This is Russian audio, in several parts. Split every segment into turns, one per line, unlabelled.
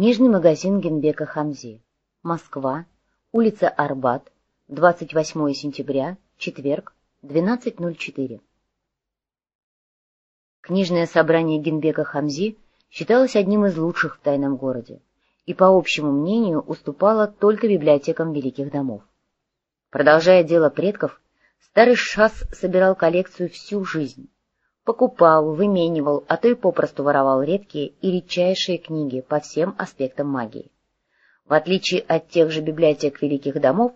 Книжный магазин Генбека Хамзи. Москва. Улица Арбат. 28 сентября. Четверг. 12.04. Книжное собрание Генбека Хамзи считалось одним из лучших в тайном городе и, по общему мнению, уступало только библиотекам великих домов. Продолжая дело предков, старый шас собирал коллекцию всю жизнь. Покупал, выменивал, а то и попросту воровал редкие и редчайшие книги по всем аспектам магии. В отличие от тех же библиотек великих домов,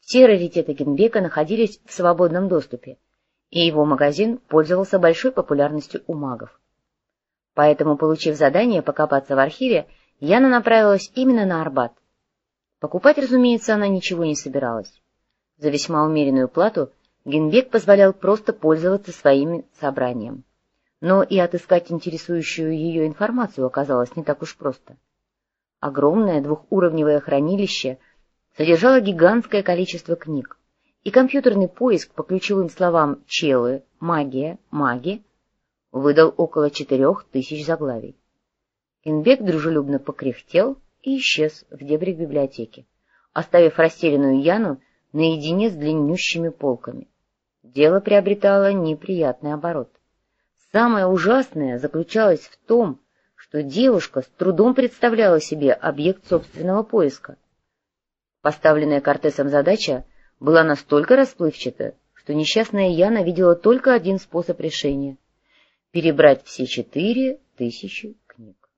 все раритеты Генбека находились в свободном доступе, и его магазин пользовался большой популярностью у магов. Поэтому, получив задание покопаться в архиве, Яна направилась именно на Арбат. Покупать, разумеется, она ничего не собиралась. За весьма умеренную плату Генбек позволял просто пользоваться своим собранием. Но и отыскать интересующую ее информацию оказалось не так уж просто. Огромное двухуровневое хранилище содержало гигантское количество книг, и компьютерный поиск по ключевым словам «челы», «магия», «маги» выдал около четырех тысяч заглавий. Инбек дружелюбно покряхтел и исчез в дебрях библиотеки, оставив растерянную Яну наедине с длиннющими полками. Дело приобретало неприятный оборот. Самое ужасное заключалось в том, что девушка с трудом представляла себе объект собственного поиска — Поставленная Кортесом задача была настолько расплывчата, что несчастная Яна видела только один способ решения — перебрать все четыре тысячи книг.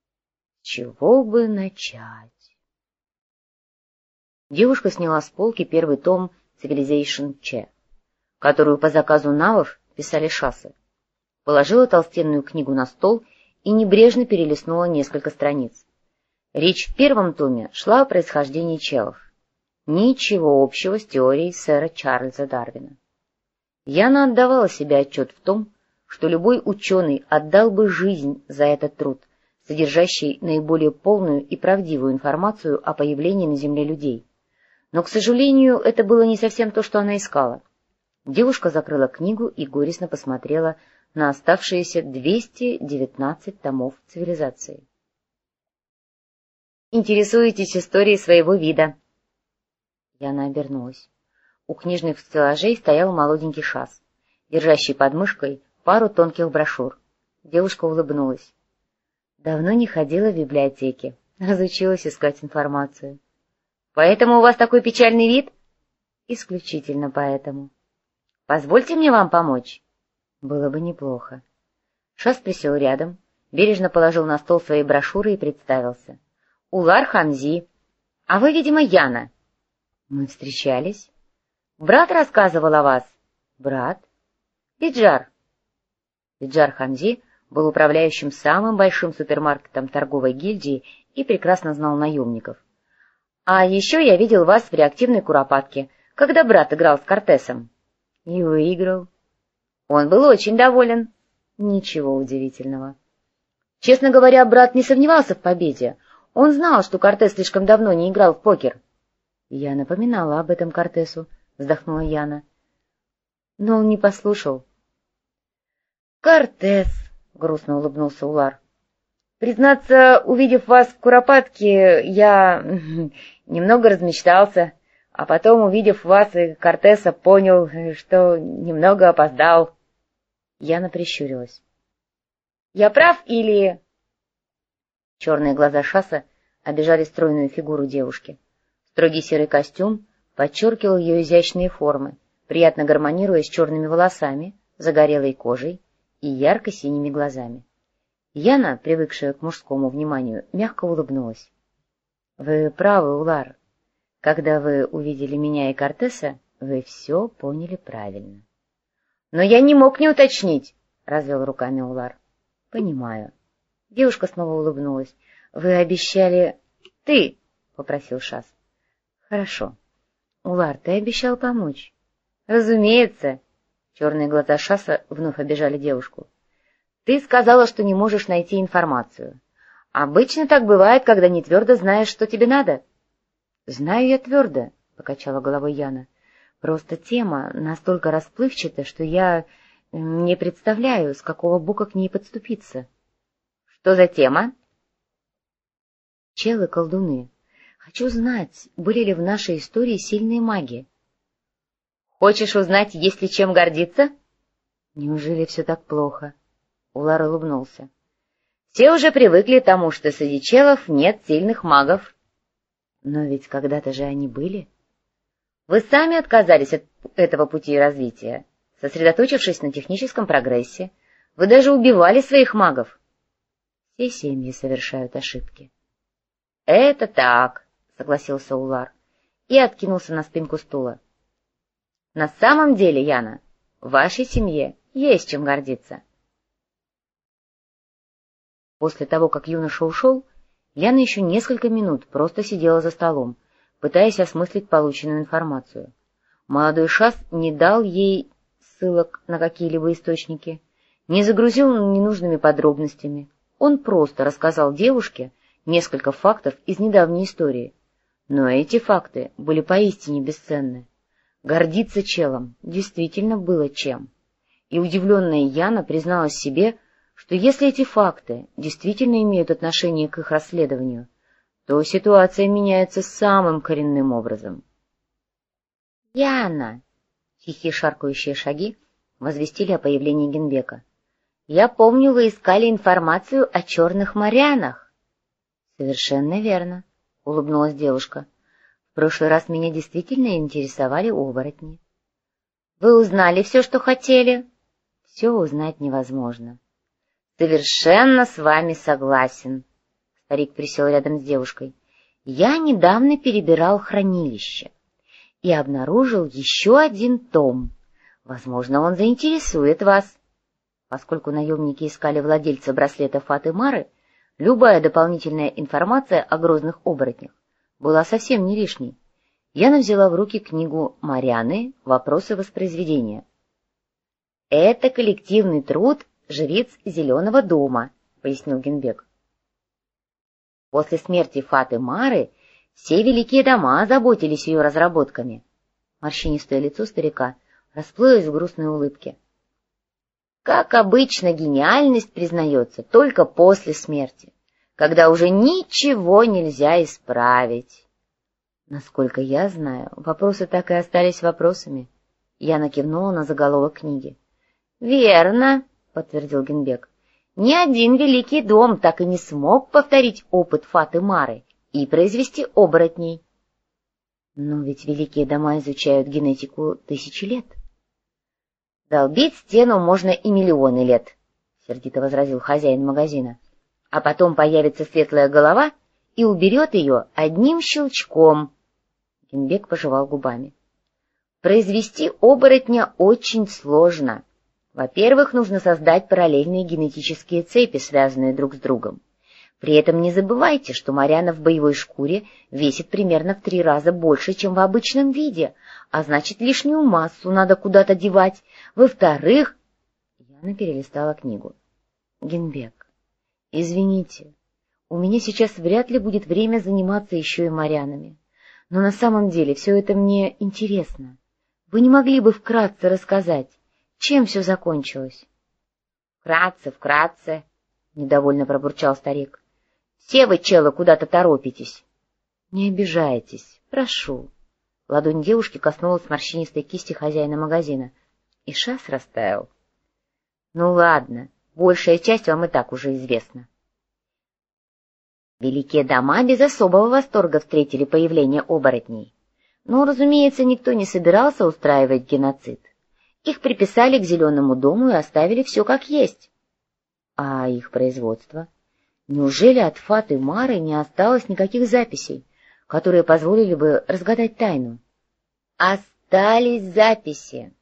Чего бы начать? Девушка сняла с полки первый том Civilization Че, которую по заказу навов писали шассы, положила толстенную книгу на стол и небрежно перелистнула несколько страниц. Речь в первом томе шла о происхождении челов ничего общего с теорией сэра Чарльза Дарвина. Яна отдавала себе отчет в том, что любой ученый отдал бы жизнь за этот труд, содержащий наиболее полную и правдивую информацию о появлении на Земле людей. Но, к сожалению, это было не совсем то, что она искала. Девушка закрыла книгу и горестно посмотрела на оставшиеся 219 томов цивилизации. «Интересуетесь историей своего вида», Яна обернулась. У книжных стеллажей стоял молоденький шас, держащий под мышкой пару тонких брошюр. Девушка улыбнулась. Давно не ходила в библиотеке, разучилась искать информацию. — Поэтому у вас такой печальный вид? — Исключительно поэтому. — Позвольте мне вам помочь. — Было бы неплохо. Шас присел рядом, бережно положил на стол свои брошюры и представился. — Улар Хамзи. А вы, видимо, Яна. — мы встречались. Брат рассказывал о вас. Брат? Пиджар. Пиджар Хамзи был управляющим самым большим супермаркетом торговой гильдии и прекрасно знал наемников. А еще я видел вас в реактивной куропатке, когда брат играл с Кортесом. И выиграл. Он был очень доволен. Ничего удивительного. Честно говоря, брат не сомневался в победе. Он знал, что Кортес слишком давно не играл в покер. Я напоминала об этом Кортесу, вздохнула Яна. Но он не послушал. Кортес, грустно улыбнулся Улар. Признаться, увидев вас в Куропатке, я немного размечтался, а потом, увидев вас и Кортеса, понял, что немного опоздал. Яна прищурилась. — Я прав или... Черные глаза Шаса обижали стройную фигуру девушки. Строгий серый костюм подчеркивал ее изящные формы, приятно гармонируя с черными волосами, загорелой кожей и ярко-синими глазами. Яна, привыкшая к мужскому вниманию, мягко улыбнулась. — Вы правы, Улар. Когда вы увидели меня и Кортеса, вы все поняли правильно. — Но я не мог не уточнить, — развел руками Улар. — Понимаю. Девушка снова улыбнулась. — Вы обещали... — Ты, — попросил Шас. Хорошо. Улар, ты обещал помочь. Разумеется. Черные глаза Шаса вновь обижали девушку. Ты сказала, что не можешь найти информацию. Обычно так бывает, когда не твердо знаешь, что тебе надо. Знаю я твердо, покачала головой Яна. Просто тема настолько расплывчата, что я не представляю, с какого бока к ней подступиться. Что за тема? челы-колдуны. Хочу знать, были ли в нашей истории сильные маги. Хочешь узнать, есть ли чем гордиться? Неужели все так плохо? Улар улыбнулся. Все уже привыкли к тому, что среди челов нет сильных магов. Но ведь когда-то же они были. Вы сами отказались от этого пути развития, сосредоточившись на техническом прогрессе. Вы даже убивали своих магов. Все семьи совершают ошибки. — Это так, — согласился Улар и откинулся на спинку стула. — На самом деле, Яна, вашей семье есть чем гордиться. После того, как юноша ушел, Яна еще несколько минут просто сидела за столом, пытаясь осмыслить полученную информацию. Молодой Шас не дал ей ссылок на какие-либо источники, не загрузил ненужными подробностями. Он просто рассказал девушке несколько фактов из недавней истории. Но эти факты были поистине бесценны. Гордиться челом действительно было чем. И удивленная Яна призналась себе, что если эти факты действительно имеют отношение к их расследованию, то ситуация меняется самым коренным образом. — Яна! — тихие шаркающие шаги возвестили о появлении Генбека. — Я помню, вы искали информацию о черных морянах. — Совершенно верно, — улыбнулась девушка. — В прошлый раз меня действительно интересовали оборотни. — Вы узнали все, что хотели? — Все узнать невозможно. — Совершенно с вами согласен, Старик присел рядом с девушкой. «Я недавно перебирал хранилище и обнаружил еще один том. Возможно, он заинтересует вас». Поскольку наемники искали владельца браслета Фатымары, любая дополнительная информация о грозных оборотнях была совсем не лишней. Яна взяла в руки книгу Марианы «Вопросы воспроизведения». «Это коллективный труд жриц Зеленого дома», — пояснил Генбек. После смерти Фаты Мары все великие дома озаботились ее разработками. Морщинистое лицо старика расплылось в грустной улыбке. Как обычно, гениальность признается только после смерти, когда уже ничего нельзя исправить. Насколько я знаю, вопросы так и остались вопросами. Я накивнула на заголовок книги. — Верно, — подтвердил Генбек. Ни один великий дом так и не смог повторить опыт Фаты Мары и произвести оборотней. Но ведь великие дома изучают генетику тысячи лет. Долбить стену можно и миллионы лет, — сердито возразил хозяин магазина. А потом появится светлая голова и уберет ее одним щелчком. Генбек пожевал губами. Произвести оборотня очень сложно. Во-первых, нужно создать параллельные генетические цепи, связанные друг с другом. При этом не забывайте, что Марьяна в боевой шкуре весит примерно в три раза больше, чем в обычном виде, а значит, лишнюю массу надо куда-то девать. Во-вторых... Яна перелистала книгу. Генбек, извините, у меня сейчас вряд ли будет время заниматься еще и Марьянами. Но на самом деле все это мне интересно. Вы не могли бы вкратце рассказать, чем все закончилось? — Вкратце, вкратце, — недовольно пробурчал старик. — Все вы, челы, куда-то торопитесь. — Не обижайтесь, прошу. Ладонь девушки коснулась морщинистой кисти хозяина магазина, и шас растаял. — Ну ладно, большая часть вам и так уже известна. Великие дома без особого восторга встретили появление оборотней. Но, разумеется, никто не собирался устраивать геноцид. Их приписали к Зеленому дому и оставили все как есть. А их производство? Неужели от Фаты Мары не осталось никаких записей, которые позволили бы разгадать тайну? Остались записи.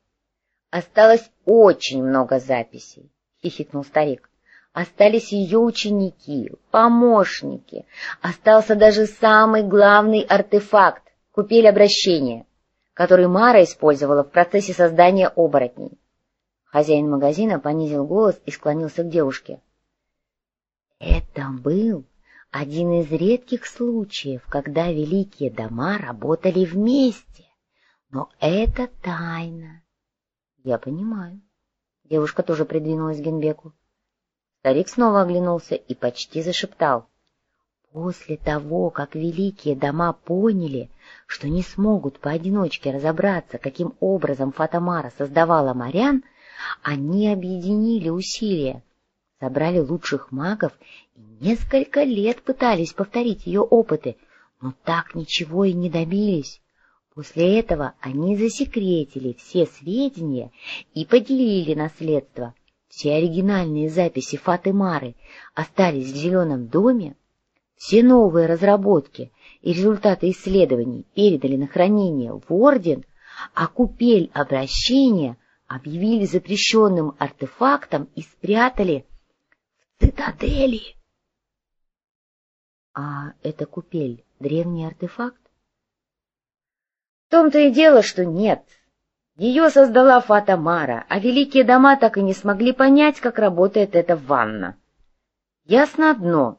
Осталось очень много записей, — хихикнул старик. Остались ее ученики, помощники. Остался даже самый главный артефакт — купель обращения который Мара использовала в процессе создания оборотней. Хозяин магазина понизил голос и склонился к девушке. Это был один из редких случаев, когда великие дома работали вместе. Но это тайна. Я понимаю. Девушка тоже придвинулась к Генбеку. Старик снова оглянулся и почти зашептал. После того, как великие дома поняли, что не смогут поодиночке разобраться, каким образом Фатамара создавала морян, они объединили усилия, собрали лучших магов и несколько лет пытались повторить ее опыты, но так ничего и не добились. После этого они засекретили все сведения и поделили наследство. Все оригинальные записи Фатымары остались в Зеленом доме, все новые разработки и результаты исследований передали на хранение в Орден, а купель обращения объявили запрещенным артефактом и спрятали в цитадели. А эта купель — древний артефакт? В том-то и дело, что нет. Ее создала Фатамара, а великие дома так и не смогли понять, как работает эта ванна. Ясно одно —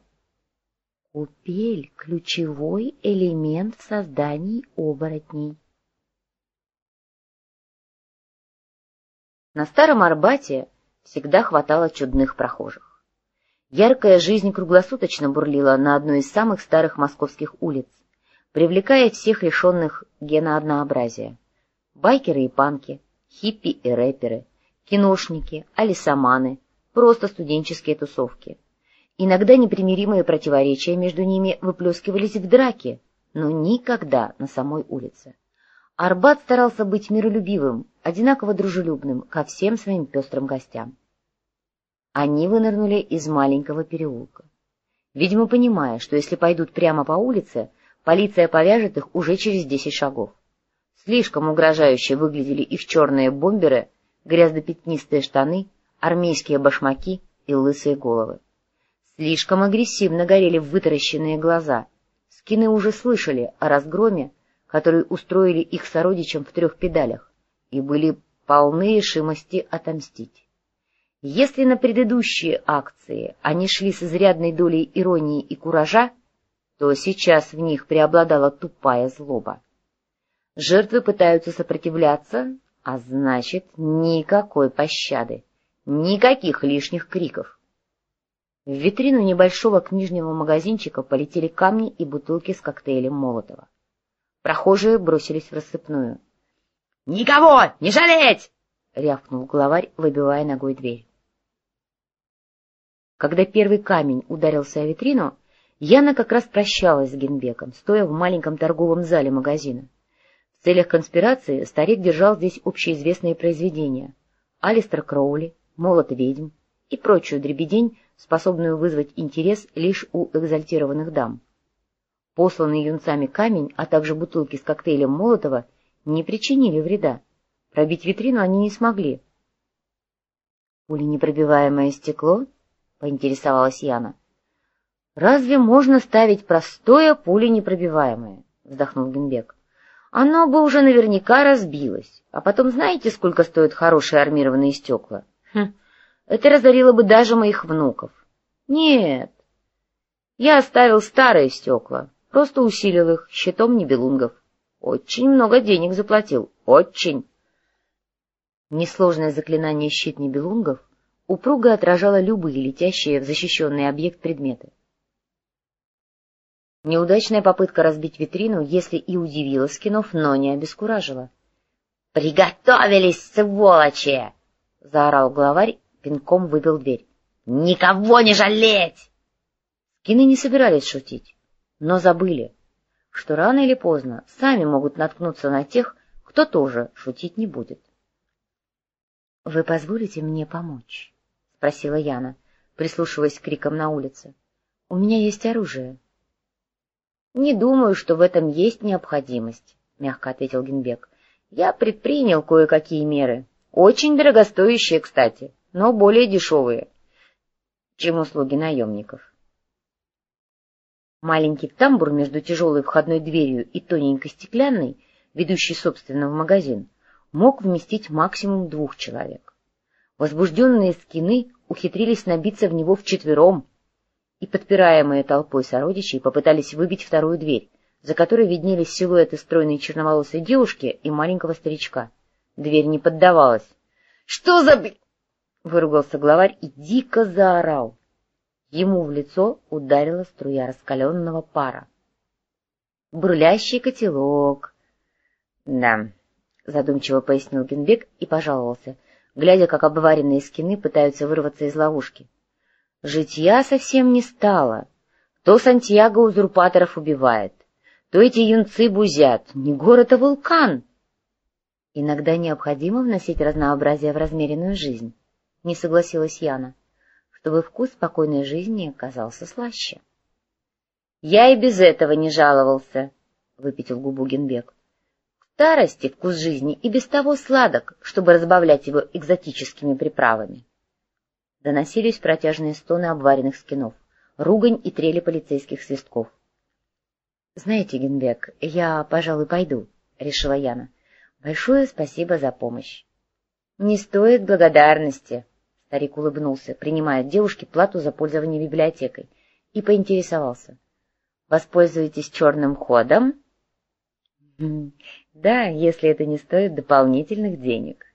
Купель — ключевой элемент в создании оборотней. На Старом Арбате всегда хватало чудных прохожих. Яркая жизнь круглосуточно бурлила на одной из самых старых московских улиц, привлекая всех лишенных гена однообразия. Байкеры и панки, хиппи и рэперы, киношники, алисаманы, просто студенческие тусовки — Иногда непримиримые противоречия между ними выплескивались в драке, но никогда на самой улице. Арбат старался быть миролюбивым, одинаково дружелюбным ко всем своим пестрым гостям. Они вынырнули из маленького переулка. Видимо, понимая, что если пойдут прямо по улице, полиция повяжет их уже через десять шагов. Слишком угрожающе выглядели их черные бомберы, грязно-пятнистые штаны, армейские башмаки и лысые головы. Слишком агрессивно горели вытаращенные глаза. Скины уже слышали о разгроме, который устроили их сородичам в трех педалях, и были полны решимости отомстить. Если на предыдущие акции они шли с изрядной долей иронии и куража, то сейчас в них преобладала тупая злоба. Жертвы пытаются сопротивляться, а значит, никакой пощады, никаких лишних криков. В витрину небольшого книжного магазинчика полетели камни и бутылки с коктейлем Молотова. Прохожие бросились в рассыпную. — Никого! Не жалеть! — рявкнул главарь, выбивая ногой дверь. Когда первый камень ударился о витрину, Яна как раз прощалась с Генбеком, стоя в маленьком торговом зале магазина. В целях конспирации старик держал здесь общеизвестные произведения — Алистер Кроули, Молот ведьм и прочую дребедень, способную вызвать интерес лишь у экзальтированных дам. Посланный юнцами камень, а также бутылки с коктейлем Молотова не причинили вреда. Пробить витрину они не смогли. — Пуленепробиваемое стекло? — поинтересовалась Яна. — Разве можно ставить простое пуленепробиваемое? — вздохнул Генбек. — Оно бы уже наверняка разбилось. А потом знаете, сколько стоят хорошие армированные стекла? Хм, это разорило бы даже моих внуков. Нет, я оставил старые стекла, просто усилил их щитом небелунгов. Очень много денег заплатил, очень. Несложное заклинание щит небелунгов упруго отражало любые летящие в защищенный объект предметы. Неудачная попытка разбить витрину, если и удивила скинов, но не обескуражила. — Приготовились, сволочи! — заорал главарь пинком выбил дверь. «Никого не жалеть!» Скины не собирались шутить, но забыли, что рано или поздно сами могут наткнуться на тех, кто тоже шутить не будет. — Вы позволите мне помочь? — спросила Яна, прислушиваясь к крикам на улице. — У меня есть оружие. — Не думаю, что в этом есть необходимость, — мягко ответил Генбек. — Я предпринял кое-какие меры. Очень дорогостоящие, кстати но более дешевые, чем услуги наемников. Маленький тамбур между тяжелой входной дверью и тоненькой стеклянной, ведущей, собственно, в магазин, мог вместить максимум двух человек. Возбужденные скины ухитрились набиться в него вчетвером и, подпираемые толпой сородичей, попытались выбить вторую дверь, за которой виднелись силуэты стройной черноволосой девушки и маленького старичка. Дверь не поддавалась. — Что за... — выругался главарь и дико заорал. Ему в лицо ударила струя раскаленного пара. «Бурлящий котелок!» «Да», — задумчиво пояснил Генбек и пожаловался, глядя, как обваренные скины пытаются вырваться из ловушки. «Житья совсем не стало. То Сантьяго узурпаторов убивает, то эти юнцы бузят. Не город, а вулкан!» «Иногда необходимо вносить разнообразие в размеренную жизнь», — не согласилась Яна, «чтобы вкус спокойной жизни казался слаще». «Я и без этого не жаловался», — выпятил губу Генбек. «В старости вкус жизни и без того сладок, чтобы разбавлять его экзотическими приправами». Доносились протяжные стоны обваренных скинов, ругань и трели полицейских свистков. «Знаете, Генбек, я, пожалуй, пойду», — решила Яна. Большое спасибо за помощь. — Не стоит благодарности, — старик улыбнулся, принимая от девушки плату за пользование библиотекой, и поинтересовался. — Воспользуетесь черным ходом? — Да, если это не стоит дополнительных денег.